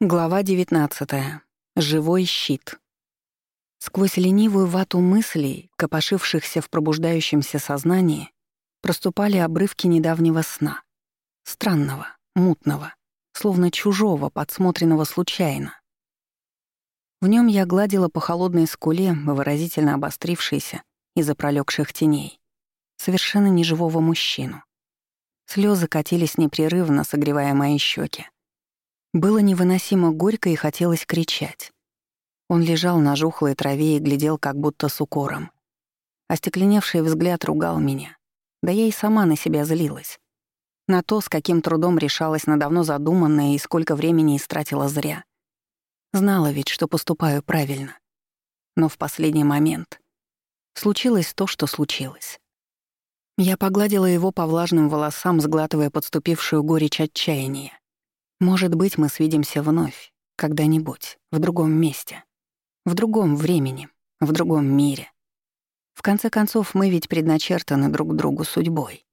Глава 19. Живой щит. Сквозь ленивую вату мыслей, копошившихся в пробуждающемся сознании, проступали обрывки недавнего сна. Странного, мутного, словно чужого, подсмотренного случайно. В нем я гладила по холодной скуле, выразительно обострившейся из-за пролегших теней, совершенно неживого мужчину. Слезы катились непрерывно, согревая мои щеки. Было невыносимо горько и хотелось кричать. Он лежал на жухлой траве и глядел как будто с укором. Остекленевший взгляд ругал меня. Да я и сама на себя злилась. На то, с каким трудом решалась на давно задуманное и сколько времени истратила зря. Знала ведь, что поступаю правильно. Но в последний момент случилось то, что случилось. Я погладила его по влажным волосам, сглатывая подступившую горечь отчаяния. Может быть, мы свидимся вновь, когда-нибудь, в другом месте, в другом времени, в другом мире. В конце концов, мы ведь предначертаны друг другу судьбой.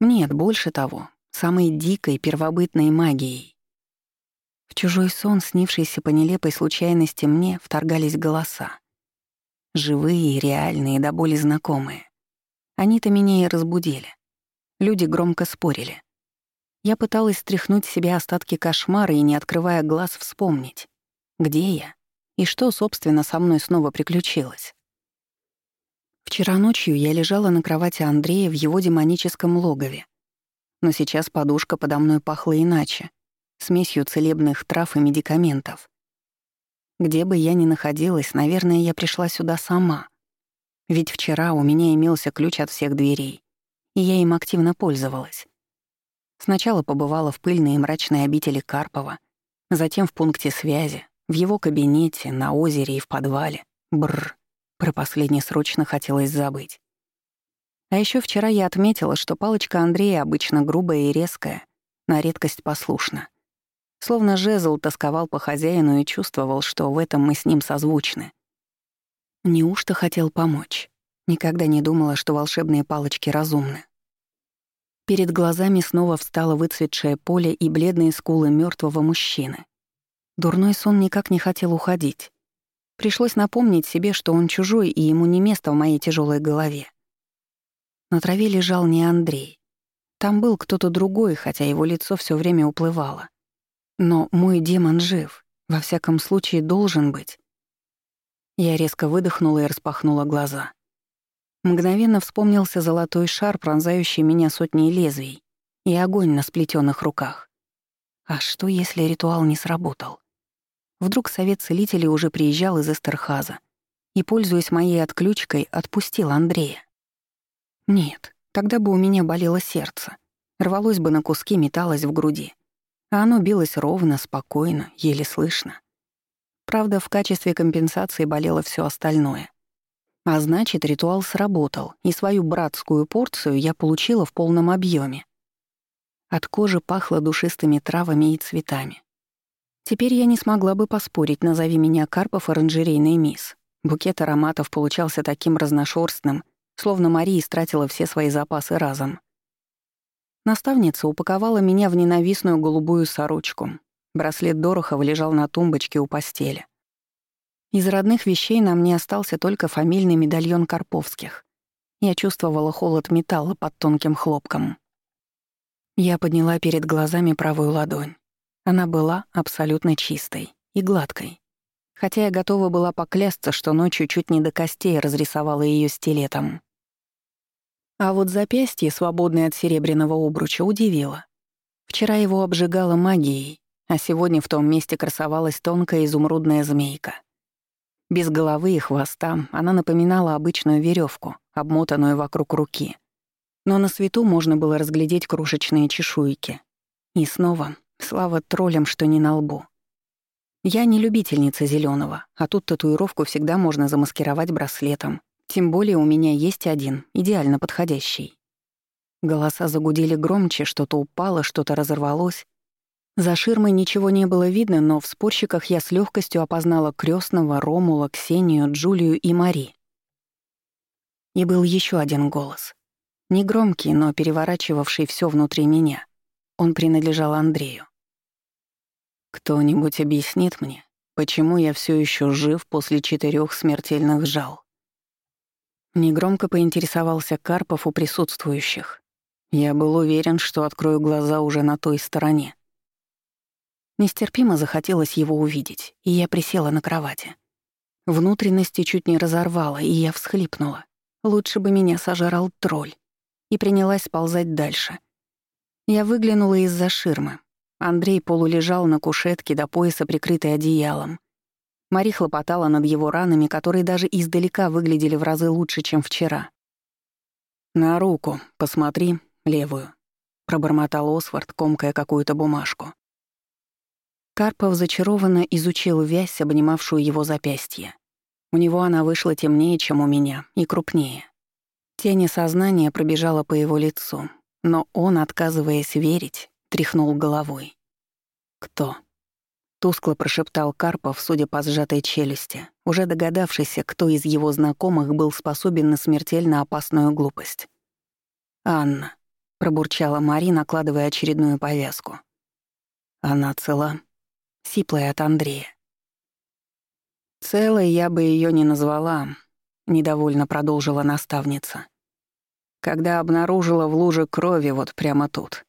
Нет, больше того, самой дикой первобытной магией. В чужой сон, снившийся по нелепой случайности мне, вторгались голоса. Живые, реальные, до боли знакомые. Они-то меня и разбудили. Люди громко спорили. Я пыталась стряхнуть с себя остатки кошмара и, не открывая глаз, вспомнить, где я и что, собственно, со мной снова приключилось. Вчера ночью я лежала на кровати Андрея в его демоническом логове. Но сейчас подушка подо мной пахла иначе, смесью целебных трав и медикаментов. Где бы я ни находилась, наверное, я пришла сюда сама. Ведь вчера у меня имелся ключ от всех дверей, и я им активно пользовалась. Сначала побывала в пыльной и мрачной обители Карпова, затем в пункте связи, в его кабинете, на озере и в подвале. Бррр, про последний срочно хотелось забыть. А еще вчера я отметила, что палочка Андрея обычно грубая и резкая, на редкость послушна. Словно жезл тосковал по хозяину и чувствовал, что в этом мы с ним созвучны. Неужто хотел помочь? Никогда не думала, что волшебные палочки разумны. Перед глазами снова встало выцветшее поле и бледные скулы мертвого мужчины. Дурной сон никак не хотел уходить. Пришлось напомнить себе, что он чужой, и ему не место в моей тяжелой голове. На траве лежал не Андрей. Там был кто-то другой, хотя его лицо все время уплывало. Но мой демон жив, во всяком случае должен быть. Я резко выдохнула и распахнула глаза. Мгновенно вспомнился золотой шар, пронзающий меня сотней лезвий, и огонь на сплетенных руках. А что, если ритуал не сработал? Вдруг совет целителей уже приезжал из Эстерхаза и, пользуясь моей отключкой, отпустил Андрея. Нет, тогда бы у меня болело сердце, рвалось бы на куски, металось в груди. А оно билось ровно, спокойно, еле слышно. Правда, в качестве компенсации болело все остальное. А значит, ритуал сработал, и свою братскую порцию я получила в полном объеме. От кожи пахло душистыми травами и цветами. Теперь я не смогла бы поспорить, назови меня Карпов оранжерейный мисс. Букет ароматов получался таким разношерстным, словно Мария истратила все свои запасы разом. Наставница упаковала меня в ненавистную голубую сорочку. Браслет Дорохова лежал на тумбочке у постели. Из родных вещей на мне остался только фамильный медальон Карповских. Я чувствовала холод металла под тонким хлопком. Я подняла перед глазами правую ладонь. Она была абсолютно чистой и гладкой. Хотя я готова была поклясться, что ночью чуть не до костей разрисовала ее стилетом. А вот запястье, свободное от серебряного обруча, удивило. Вчера его обжигала магией, а сегодня в том месте красовалась тонкая изумрудная змейка. Без головы и хвоста она напоминала обычную веревку, обмотанную вокруг руки. Но на свету можно было разглядеть крошечные чешуйки. И снова, слава троллям, что не на лбу. Я не любительница зеленого, а тут татуировку всегда можно замаскировать браслетом. Тем более у меня есть один, идеально подходящий. Голоса загудели громче, что-то упало, что-то разорвалось, за ширмой ничего не было видно, но в спорщиках я с легкостью опознала крестного, Ромула, Ксению, Джулию и Мари. И был еще один голос. Негромкий, но переворачивавший все внутри меня. Он принадлежал Андрею. Кто-нибудь объяснит мне, почему я все еще жив после четырех смертельных жал? Негромко поинтересовался Карпов у присутствующих. Я был уверен, что открою глаза уже на той стороне. Нестерпимо захотелось его увидеть, и я присела на кровати. Внутренности чуть не разорвало, и я всхлипнула. Лучше бы меня сожрал тролль. И принялась сползать дальше. Я выглянула из-за ширмы. Андрей полулежал на кушетке до пояса, прикрытый одеялом. Мари хлопотала над его ранами, которые даже издалека выглядели в разы лучше, чем вчера. «На руку, посмотри, левую», — пробормотал Освард, комкая какую-то бумажку. Карпов зачарованно изучил вязь, обнимавшую его запястье. У него она вышла темнее, чем у меня, и крупнее. Тень сознания пробежала по его лицу, но он, отказываясь верить, тряхнул головой. «Кто?» Тускло прошептал Карпов, судя по сжатой челюсти, уже догадавшийся, кто из его знакомых был способен на смертельно опасную глупость. «Анна», — пробурчала Мари, накладывая очередную повязку. «Она цела?» Сиплая от Андрея. «Целой я бы ее не назвала», — недовольно продолжила наставница. «Когда обнаружила в луже крови вот прямо тут».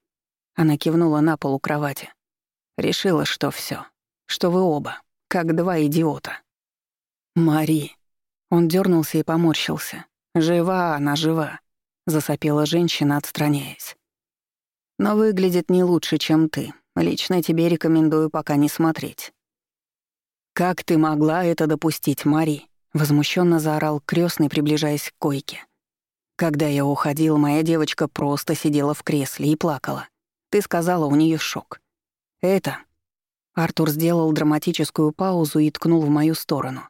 Она кивнула на полу кровати. Решила, что все что вы оба, как два идиота. Мари. Он дернулся и поморщился. Жива она, жива, засопела женщина, отстраняясь. Но выглядит не лучше, чем ты. Лично тебе рекомендую пока не смотреть. Как ты могла это допустить, Мари? возмущенно заорал крестный, приближаясь к койке. Когда я уходил, моя девочка просто сидела в кресле и плакала. Ты сказала, у нее шок. Это Артур сделал драматическую паузу и ткнул в мою сторону.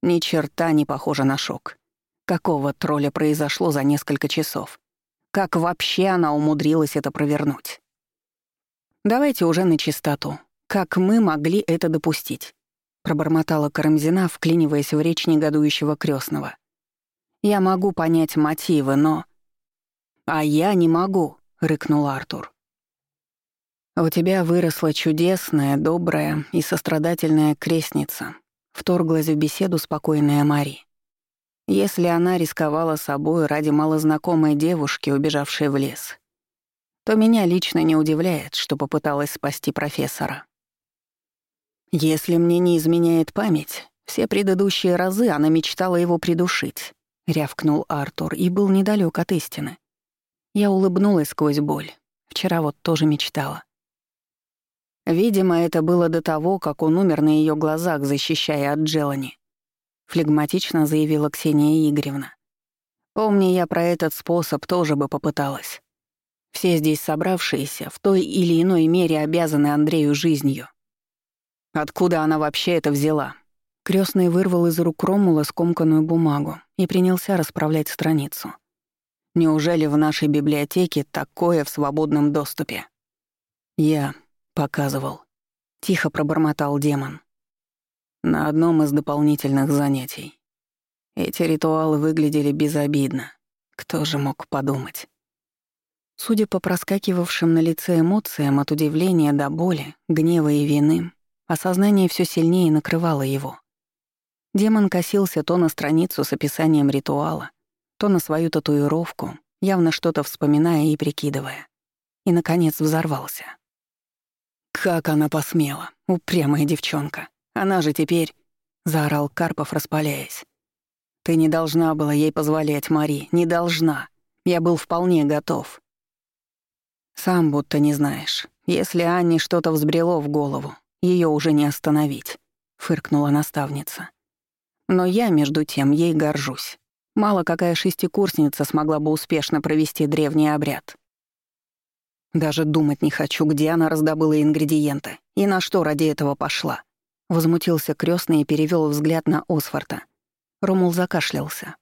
Ни черта не похоже на шок. Какого тролля произошло за несколько часов? Как вообще она умудрилась это провернуть? Давайте уже на чистоту. Как мы могли это допустить? Пробормотала Карамзина, вклиниваясь в речь негодующего крестного. Я могу понять мотивы, но... А я не могу, рыкнул Артур. «У тебя выросла чудесная, добрая и сострадательная крестница», — вторглась в беседу спокойная Мари. «Если она рисковала собой ради малознакомой девушки, убежавшей в лес, то меня лично не удивляет, что попыталась спасти профессора. Если мне не изменяет память, все предыдущие разы она мечтала его придушить», — рявкнул Артур и был недалек от истины. Я улыбнулась сквозь боль. Вчера вот тоже мечтала. Видимо, это было до того, как он умер на ее глазах, защищая от Джелани. Флегматично заявила Ксения Игоревна. Помни, я про этот способ тоже бы попыталась. Все здесь собравшиеся в той или иной мере обязаны Андрею жизнью. Откуда она вообще это взяла? Крестный вырвал из рук Ромула скомканную бумагу и принялся расправлять страницу. Неужели в нашей библиотеке такое в свободном доступе? Я Показывал. Тихо пробормотал демон. На одном из дополнительных занятий. Эти ритуалы выглядели безобидно. Кто же мог подумать? Судя по проскакивавшим на лице эмоциям от удивления до боли, гнева и вины, осознание все сильнее накрывало его. Демон косился то на страницу с описанием ритуала, то на свою татуировку, явно что-то вспоминая и прикидывая. И, наконец, взорвался. «Как она посмела, упрямая девчонка. Она же теперь...» — заорал Карпов, распаляясь. «Ты не должна была ей позволять, Мари, не должна. Я был вполне готов». «Сам будто не знаешь. Если Анне что-то взбрело в голову, ее уже не остановить», — фыркнула наставница. «Но я, между тем, ей горжусь. Мало какая шестикурсница смогла бы успешно провести древний обряд. Даже думать не хочу, где она раздобыла ингредиенты и на что ради этого пошла. Возмутился крестный и перевел взгляд на Осфорта. Ромул закашлялся.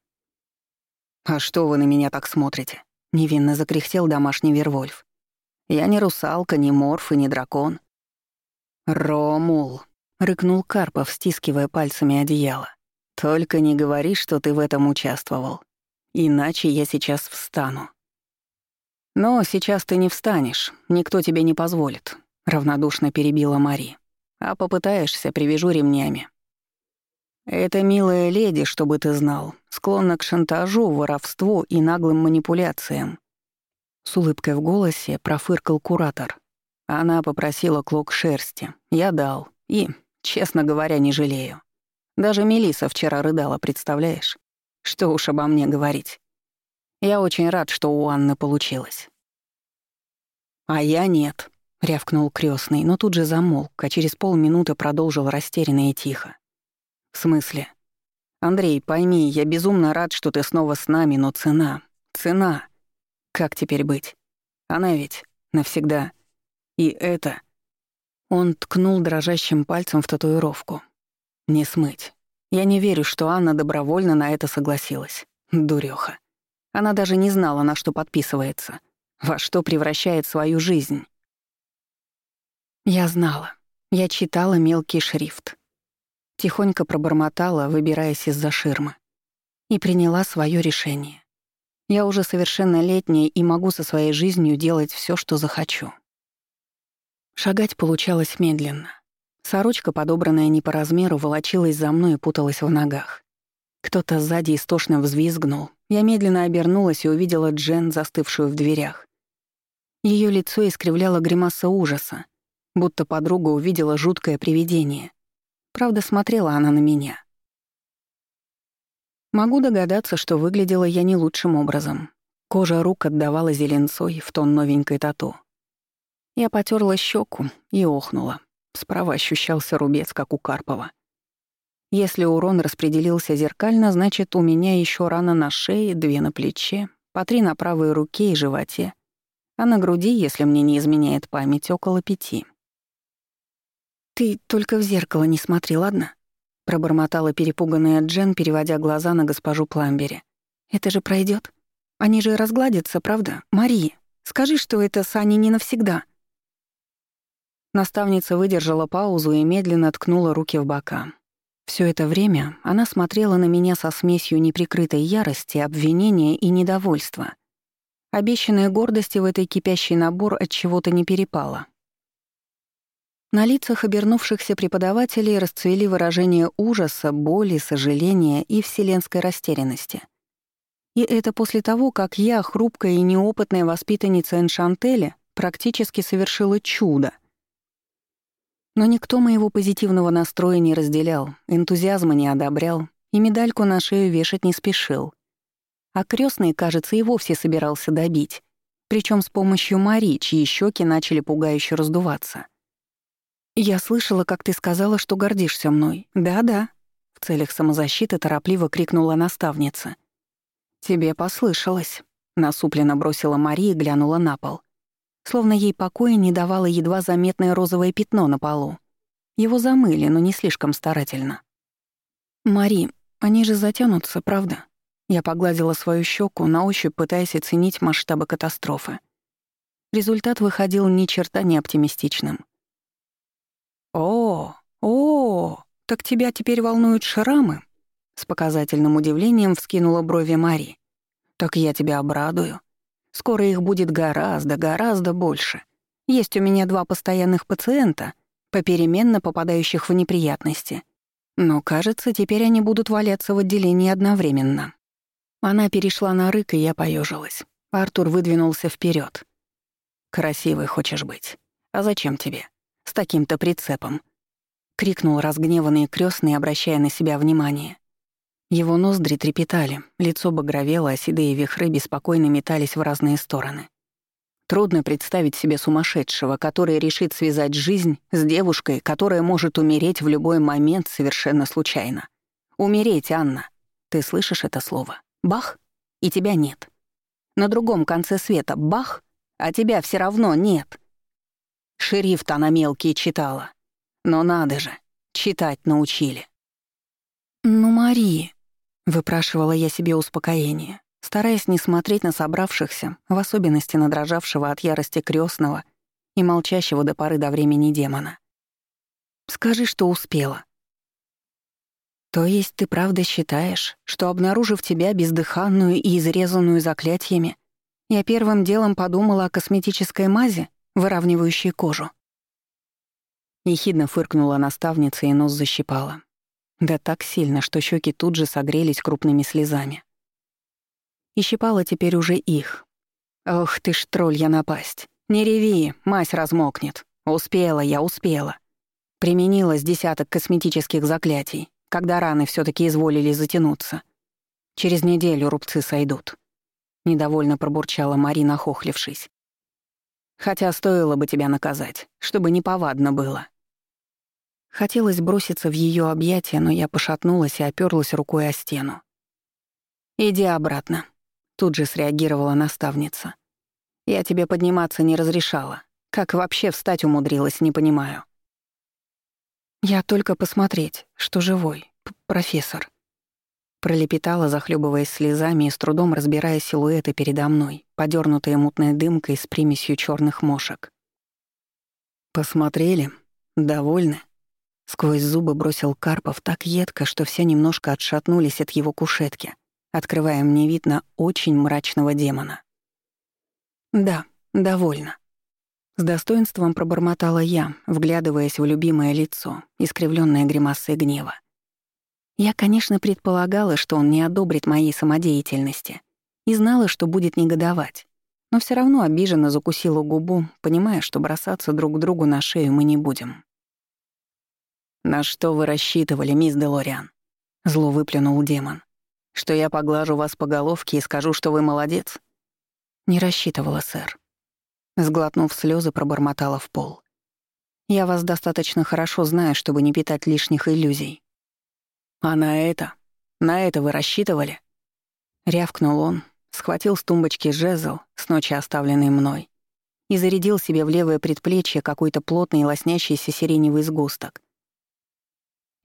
«А что вы на меня так смотрите?» — невинно закряхтел домашний Вервольф. «Я не русалка, не морф и не дракон». «Ромул», — рыкнул Карпов, стискивая пальцами одеяло. «Только не говори, что ты в этом участвовал. Иначе я сейчас встану». «Но сейчас ты не встанешь, никто тебе не позволит», — равнодушно перебила Мари. А попытаешься, привяжу ремнями. Эта милая леди, чтобы ты знал, склонна к шантажу, воровству и наглым манипуляциям. С улыбкой в голосе профыркал куратор. Она попросила клок шерсти. Я дал. И, честно говоря, не жалею. Даже Мелиса вчера рыдала, представляешь? Что уж обо мне говорить. Я очень рад, что у Анны получилось. А я нет, рявкнул крестный, но тут же замолк, а через полминуты продолжил растерянно и тихо. В смысле? Андрей, пойми, я безумно рад, что ты снова с нами, но цена, цена. Как теперь быть? Она ведь навсегда. И это... Он ткнул дрожащим пальцем в татуировку. Не смыть. Я не верю, что Анна добровольно на это согласилась. Дурёха. Она даже не знала, на что подписывается, во что превращает свою жизнь. Я знала. Я читала мелкий шрифт. Тихонько пробормотала, выбираясь из-за ширмы. И приняла свое решение. Я уже совершеннолетняя и могу со своей жизнью делать все, что захочу. Шагать получалось медленно. Сорочка, подобранная не по размеру, волочилась за мной и путалась в ногах. Кто-то сзади истошно взвизгнул. Я медленно обернулась и увидела Джен, застывшую в дверях. Ее лицо искривляло гримаса ужаса, будто подруга увидела жуткое привидение. Правда, смотрела она на меня. Могу догадаться, что выглядела я не лучшим образом. Кожа рук отдавала зеленцой в тон новенькой тату. Я потерла щеку и охнула. Справа ощущался рубец, как у Карпова. Если урон распределился зеркально, значит, у меня еще рана на шее, две на плече, по три на правой руке и животе, а на груди, если мне не изменяет память, около пяти. «Ты только в зеркало не смотри, ладно?» — пробормотала перепуганная Джен, переводя глаза на госпожу Пламбери. «Это же пройдет. Они же разгладятся, правда? Мари, скажи, что это с Аней не навсегда». Наставница выдержала паузу и медленно ткнула руки в бока. Все это время она смотрела на меня со смесью неприкрытой ярости, обвинения и недовольства. Обещанная гордости в этой кипящий набор от чего-то не перепала. На лицах обернувшихся преподавателей расцвели выражения ужаса, боли, сожаления и вселенской растерянности. И это после того, как я, хрупкая и неопытная воспитанница Эншантеля, практически совершила чудо — но никто моего позитивного настроя не разделял, энтузиазма не одобрял и медальку на шею вешать не спешил. А крестный, кажется, и вовсе собирался добить, причем с помощью Мари, чьи щеки начали пугающе раздуваться. «Я слышала, как ты сказала, что гордишься мной. Да-да», — в целях самозащиты торопливо крикнула наставница. «Тебе послышалось», — насупленно бросила Мари и глянула на пол словно ей покоя не давало едва заметное розовое пятно на полу. Его замыли, но не слишком старательно. «Мари, они же затянутся, правда?» Я погладила свою щеку, на ощупь пытаясь оценить масштабы катастрофы. Результат выходил ни черта не оптимистичным. «О, так тебя теперь волнуют шрамы?» С показательным удивлением вскинула брови Мари. «Так я тебя обрадую. Скоро их будет гораздо, гораздо больше. Есть у меня два постоянных пациента, попеременно попадающих в неприятности. Но, кажется, теперь они будут валяться в отделении одновременно. Она перешла на рык, и я поежилась. Артур выдвинулся вперед. «Красивый хочешь быть. А зачем тебе? С таким-то прицепом?» — крикнул разгневанный крестный, обращая на себя внимание. Его ноздри трепетали, лицо багровело, а седые вихры беспокойно метались в разные стороны. Трудно представить себе сумасшедшего, который решит связать жизнь с девушкой, которая может умереть в любой момент совершенно случайно. Умереть, Анна. Ты слышишь это слово? Бах, и тебя нет. На другом конце света бах, а тебя все равно нет. Шрифт она мелкие читала. Но надо же, читать научили. «Ну, Мария, Выпрашивала я себе успокоение, стараясь не смотреть на собравшихся, в особенности на дрожавшего от ярости крестного и молчащего до поры до времени демона. «Скажи, что успела». «То есть ты правда считаешь, что, обнаружив тебя бездыханную и изрезанную заклятиями, я первым делом подумала о косметической мазе, выравнивающей кожу?» Ехидно фыркнула наставница и нос защипала. Да так сильно, что щеки тут же согрелись крупными слезами. И щипала теперь уже их. «Ох ты ж, тролль я напасть! Не реви, мазь размокнет! Успела я, успела!» Применила десяток косметических заклятий, когда раны все таки изволили затянуться. Через неделю рубцы сойдут. Недовольно пробурчала Марина, охохлившись. Хотя стоило бы тебя наказать, чтобы неповадно было. Хотелось броситься в ее объятия, но я пошатнулась и оперлась рукой о стену. «Иди обратно», — тут же среагировала наставница. «Я тебе подниматься не разрешала. Как вообще встать умудрилась, не понимаю». «Я только посмотреть, что живой, профессор», — пролепетала, захлебываясь слезами и с трудом разбирая силуэты передо мной, подернутые мутной дымкой с примесью черных мошек. «Посмотрели? Довольны?» Сквозь зубы бросил Карпов так едко, что все немножко отшатнулись от его кушетки, открывая мне вид на очень мрачного демона. «Да, довольно». С достоинством пробормотала я, вглядываясь в любимое лицо, искривленное гримасой гнева. Я, конечно, предполагала, что он не одобрит моей самодеятельности, и знала, что будет негодовать, но все равно обиженно закусила губу, понимая, что бросаться друг к другу на шею мы не будем. «На что вы рассчитывали, мисс Делориан?» — зло выплюнул демон. «Что я поглажу вас по головке и скажу, что вы молодец?» «Не рассчитывала, сэр». Сглотнув слезы, пробормотала в пол. «Я вас достаточно хорошо знаю, чтобы не питать лишних иллюзий». «А на это? На это вы рассчитывали?» Рявкнул он, схватил с тумбочки жезл, с ночи оставленный мной, и зарядил себе в левое предплечье какой-то плотный лоснящийся сиреневый сгусток.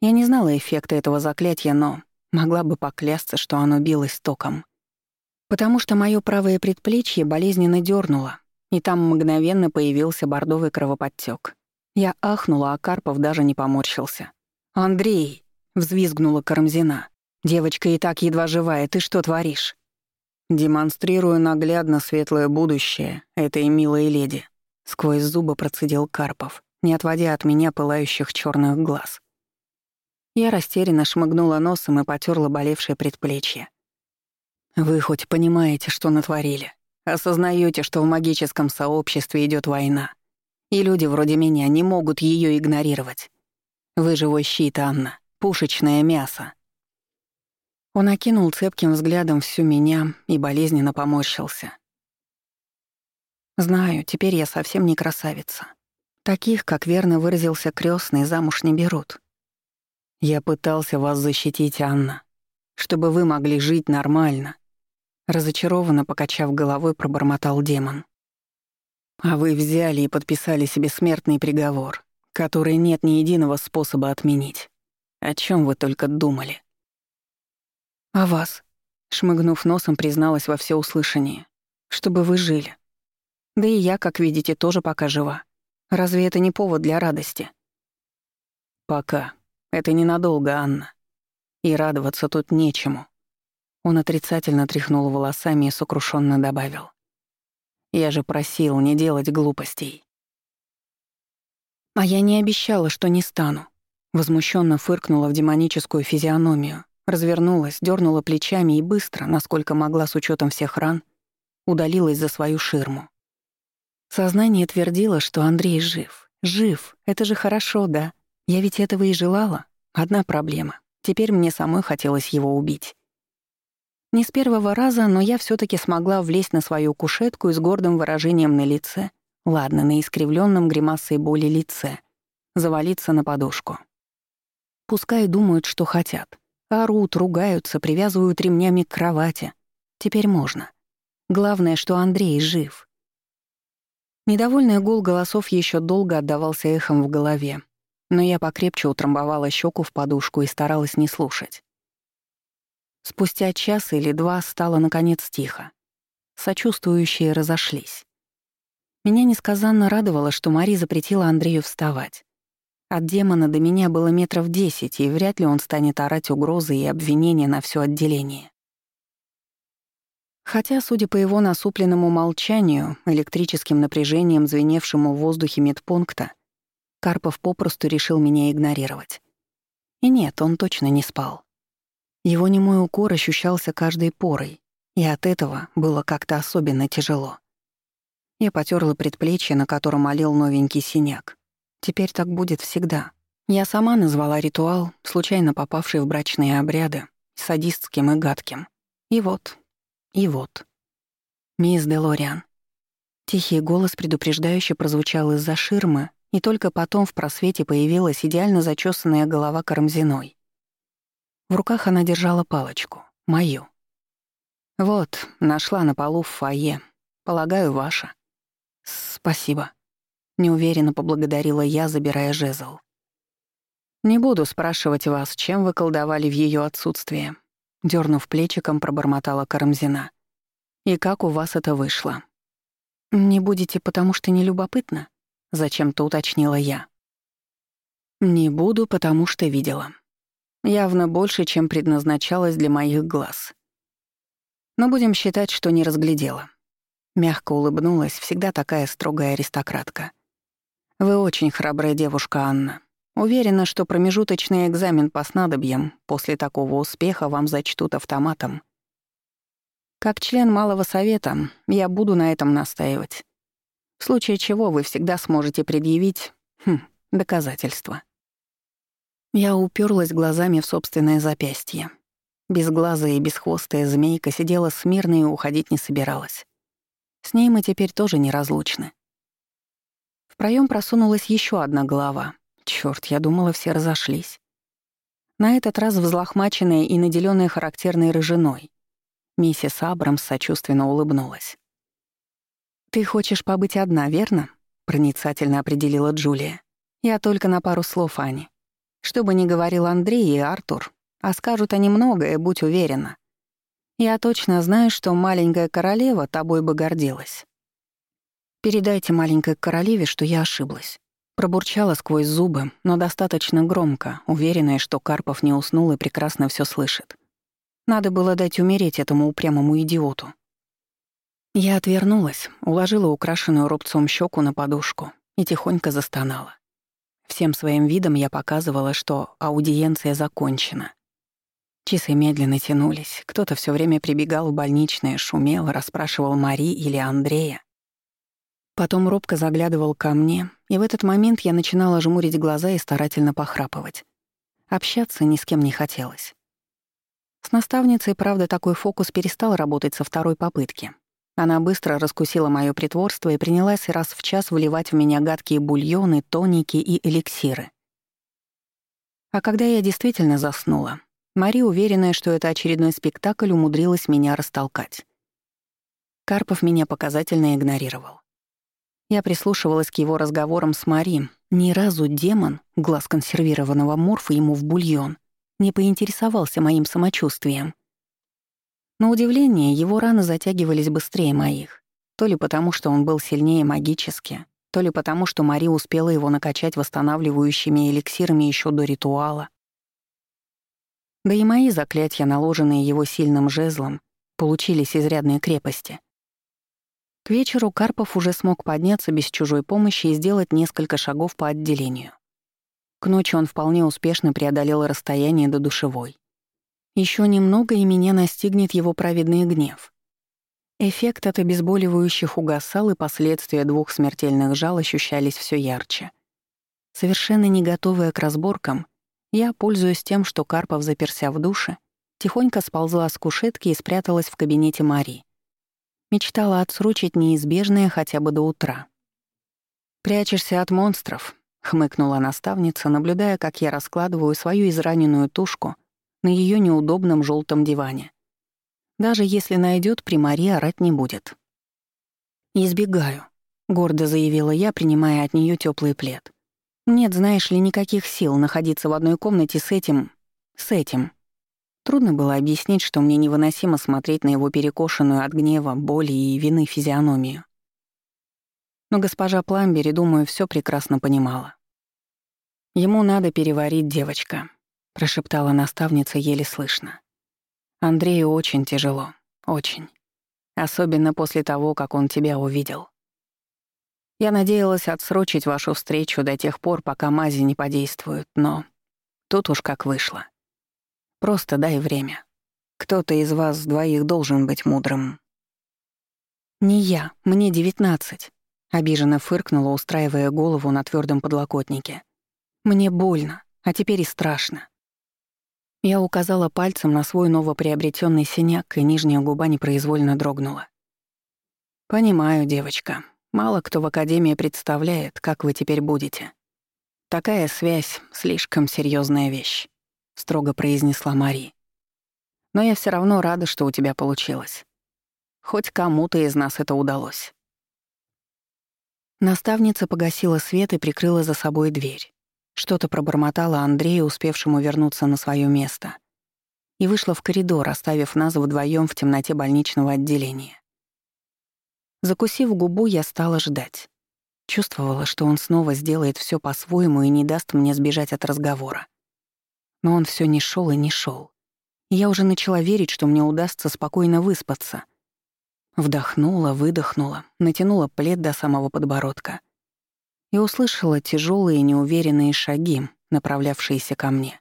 Я не знала эффекта этого заклятия, но могла бы поклясться, что оно билось током. Потому что моё правое предплечье болезненно дёрнуло, и там мгновенно появился бордовый кровоподтёк. Я ахнула, а Карпов даже не поморщился. «Андрей!» — взвизгнула Карамзина. «Девочка и так едва живая, ты что творишь?» «Демонстрирую наглядно светлое будущее этой милой леди», — сквозь зубы процедил Карпов, не отводя от меня пылающих чёрных глаз. Я растерянно шмыгнула носом и потерла болевшее предплечье. «Вы хоть понимаете, что натворили? Осознаете, что в магическом сообществе идет война, и люди вроде меня не могут ее игнорировать? Вы живой щит, Анна, пушечное мясо». Он окинул цепким взглядом всю меня и болезненно поморщился. «Знаю, теперь я совсем не красавица. Таких, как верно выразился крестный, замуж не берут. Я пытался вас защитить, Анна, чтобы вы могли жить нормально. Разочарованно покачав головой, пробормотал демон. А вы взяли и подписали себе смертный приговор, который нет ни единого способа отменить. О чем вы только думали? А вас, шмыгнув носом, призналась во всеуслышание, чтобы вы жили. Да и я, как видите, тоже пока жива. Разве это не повод для радости? Пока, это ненадолго, Анна. И радоваться тут нечему. Он отрицательно тряхнул волосами и сокрушенно добавил. Я же просил не делать глупостей. А я не обещала, что не стану. Возмущенно фыркнула в демоническую физиономию, развернулась, дернула плечами и быстро, насколько могла с учетом всех ран, удалилась за свою ширму. Сознание твердило, что Андрей жив. Жив. Это же хорошо, да? Я ведь этого и желала. Одна проблема. Теперь мне самой хотелось его убить. Не с первого раза, но я все таки смогла влезть на свою кушетку и с гордым выражением на лице, ладно, на искривленном гримасой боли лице, завалиться на подушку. Пускай думают, что хотят. Орут, ругаются, привязывают ремнями к кровати. Теперь можно. Главное, что Андрей жив. Недовольный гул голосов еще долго отдавался эхом в голове, но я покрепче утрамбовала щеку в подушку и старалась не слушать. Спустя час или два стало наконец тихо. Сочувствующие разошлись. Меня несказанно радовало, что Мари запретила Андрею вставать. От демона до меня было метров десять, и вряд ли он станет орать угрозы и обвинения на все отделение. Хотя, судя по его насупленному молчанию, электрическим напряжением, звеневшему в воздухе медпункта, Карпов попросту решил меня игнорировать. И нет, он точно не спал. Его немой укор ощущался каждой порой, и от этого было как-то особенно тяжело. Я потерла предплечье, на котором олел новенький синяк. Теперь так будет всегда. Я сама назвала ритуал, случайно попавший в брачные обряды, садистским и гадким. И вот, и вот. «Мисс Делориан». Тихий голос предупреждающе прозвучал из-за ширмы, и только потом в просвете появилась идеально зачесанная голова Карамзиной. В руках она держала палочку, мою. «Вот, нашла на полу в фойе. Полагаю, ваша». «Спасибо», — неуверенно поблагодарила я, забирая жезл. «Не буду спрашивать вас, чем вы колдовали в ее отсутствие», — дернув плечиком, пробормотала Карамзина. «И как у вас это вышло?» «Не будете, потому что не любопытно?» — зачем-то уточнила я. «Не буду, потому что видела. Явно больше, чем предназначалось для моих глаз. Но будем считать, что не разглядела». Мягко улыбнулась, всегда такая строгая аристократка. «Вы очень храбрая девушка, Анна. Уверена, что промежуточный экзамен по снадобьям после такого успеха вам зачтут автоматом. Как член малого совета я буду на этом настаивать. В случае чего вы всегда сможете предъявить хм, доказательства. Я уперлась глазами в собственное запястье. Безглазая и бесхвостая змейка сидела смирно и уходить не собиралась. С ней мы теперь тоже неразлучны. В проем просунулась еще одна голова — Черт, я думала, все разошлись. На этот раз взлохмаченная и наделенная характерной рыжиной. Миссис Абрамс сочувственно улыбнулась. «Ты хочешь побыть одна, верно?» — проницательно определила Джулия. «Я только на пару слов, Ани. Что бы ни говорил Андрей и Артур, а скажут они многое, будь уверена. Я точно знаю, что маленькая королева тобой бы гордилась. Передайте маленькой королеве, что я ошиблась. Пробурчала сквозь зубы, но достаточно громко, уверенная, что Карпов не уснул и прекрасно все слышит. Надо было дать умереть этому упрямому идиоту. Я отвернулась, уложила украшенную рубцом щеку на подушку и тихонько застонала. Всем своим видом я показывала, что аудиенция закончена. Часы медленно тянулись, кто-то все время прибегал в больничное, шумел, расспрашивал Мари или Андрея. Потом робко заглядывал ко мне, и в этот момент я начинала жмурить глаза и старательно похрапывать. Общаться ни с кем не хотелось. С наставницей, правда, такой фокус перестал работать со второй попытки. Она быстро раскусила моё притворство и принялась раз в час вливать в меня гадкие бульоны, тоники и эликсиры. А когда я действительно заснула, Мари, уверенная, что это очередной спектакль, умудрилась меня растолкать. Карпов меня показательно игнорировал. Я прислушивалась к его разговорам с Мари. Ни разу демон, глаз консервированного морфа ему в бульон, не поинтересовался моим самочувствием. На удивление, его раны затягивались быстрее моих. То ли потому, что он был сильнее магически, то ли потому, что Мари успела его накачать восстанавливающими эликсирами еще до ритуала. Да и мои заклятия, наложенные его сильным жезлом, получились изрядной крепости — к вечеру Карпов уже смог подняться без чужой помощи и сделать несколько шагов по отделению. К ночи он вполне успешно преодолел расстояние до душевой. Еще немного, и меня настигнет его праведный гнев. Эффект от обезболивающих угасал, и последствия двух смертельных жал ощущались все ярче. Совершенно не готовая к разборкам, я, пользуясь тем, что Карпов заперся в душе, тихонько сползла с кушетки и спряталась в кабинете Марии. Мечтала отсрочить неизбежное хотя бы до утра. «Прячешься от монстров», — хмыкнула наставница, наблюдая, как я раскладываю свою израненную тушку на ее неудобном желтом диване. Даже если найдет, при Мари орать не будет. «Избегаю», — гордо заявила я, принимая от нее теплый плед. «Нет, знаешь ли, никаких сил находиться в одной комнате с этим... с этим. Трудно было объяснить, что мне невыносимо смотреть на его перекошенную от гнева, боли и вины физиономию. Но госпожа Пламбери, думаю, все прекрасно понимала. «Ему надо переварить девочка», — прошептала наставница еле слышно. «Андрею очень тяжело, очень. Особенно после того, как он тебя увидел». Я надеялась отсрочить вашу встречу до тех пор, пока мази не подействуют, но тут уж как вышло. Просто дай время. Кто-то из вас двоих должен быть мудрым». «Не я, мне девятнадцать», — обиженно фыркнула, устраивая голову на твердом подлокотнике. «Мне больно, а теперь и страшно». Я указала пальцем на свой новоприобретенный синяк, и нижняя губа непроизвольно дрогнула. «Понимаю, девочка. Мало кто в Академии представляет, как вы теперь будете. Такая связь — слишком серьезная вещь», — строго произнесла Мари. Но я все равно рада, что у тебя получилось. Хоть кому-то из нас это удалось. Наставница погасила свет и прикрыла за собой дверь. Что-то пробормотала Андрею, успевшему вернуться на свое место. И вышла в коридор, оставив нас вдвоем в темноте больничного отделения. Закусив губу, я стала ждать. Чувствовала, что он снова сделает все по-своему и не даст мне сбежать от разговора. Но он все не шел и не шел я уже начала верить, что мне удастся спокойно выспаться. Вдохнула, выдохнула, натянула плед до самого подбородка и услышала тяжелые неуверенные шаги, направлявшиеся ко мне.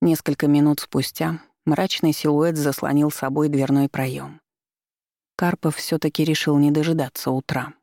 Несколько минут спустя мрачный силуэт заслонил собой дверной проем. Карпов все таки решил не дожидаться утра.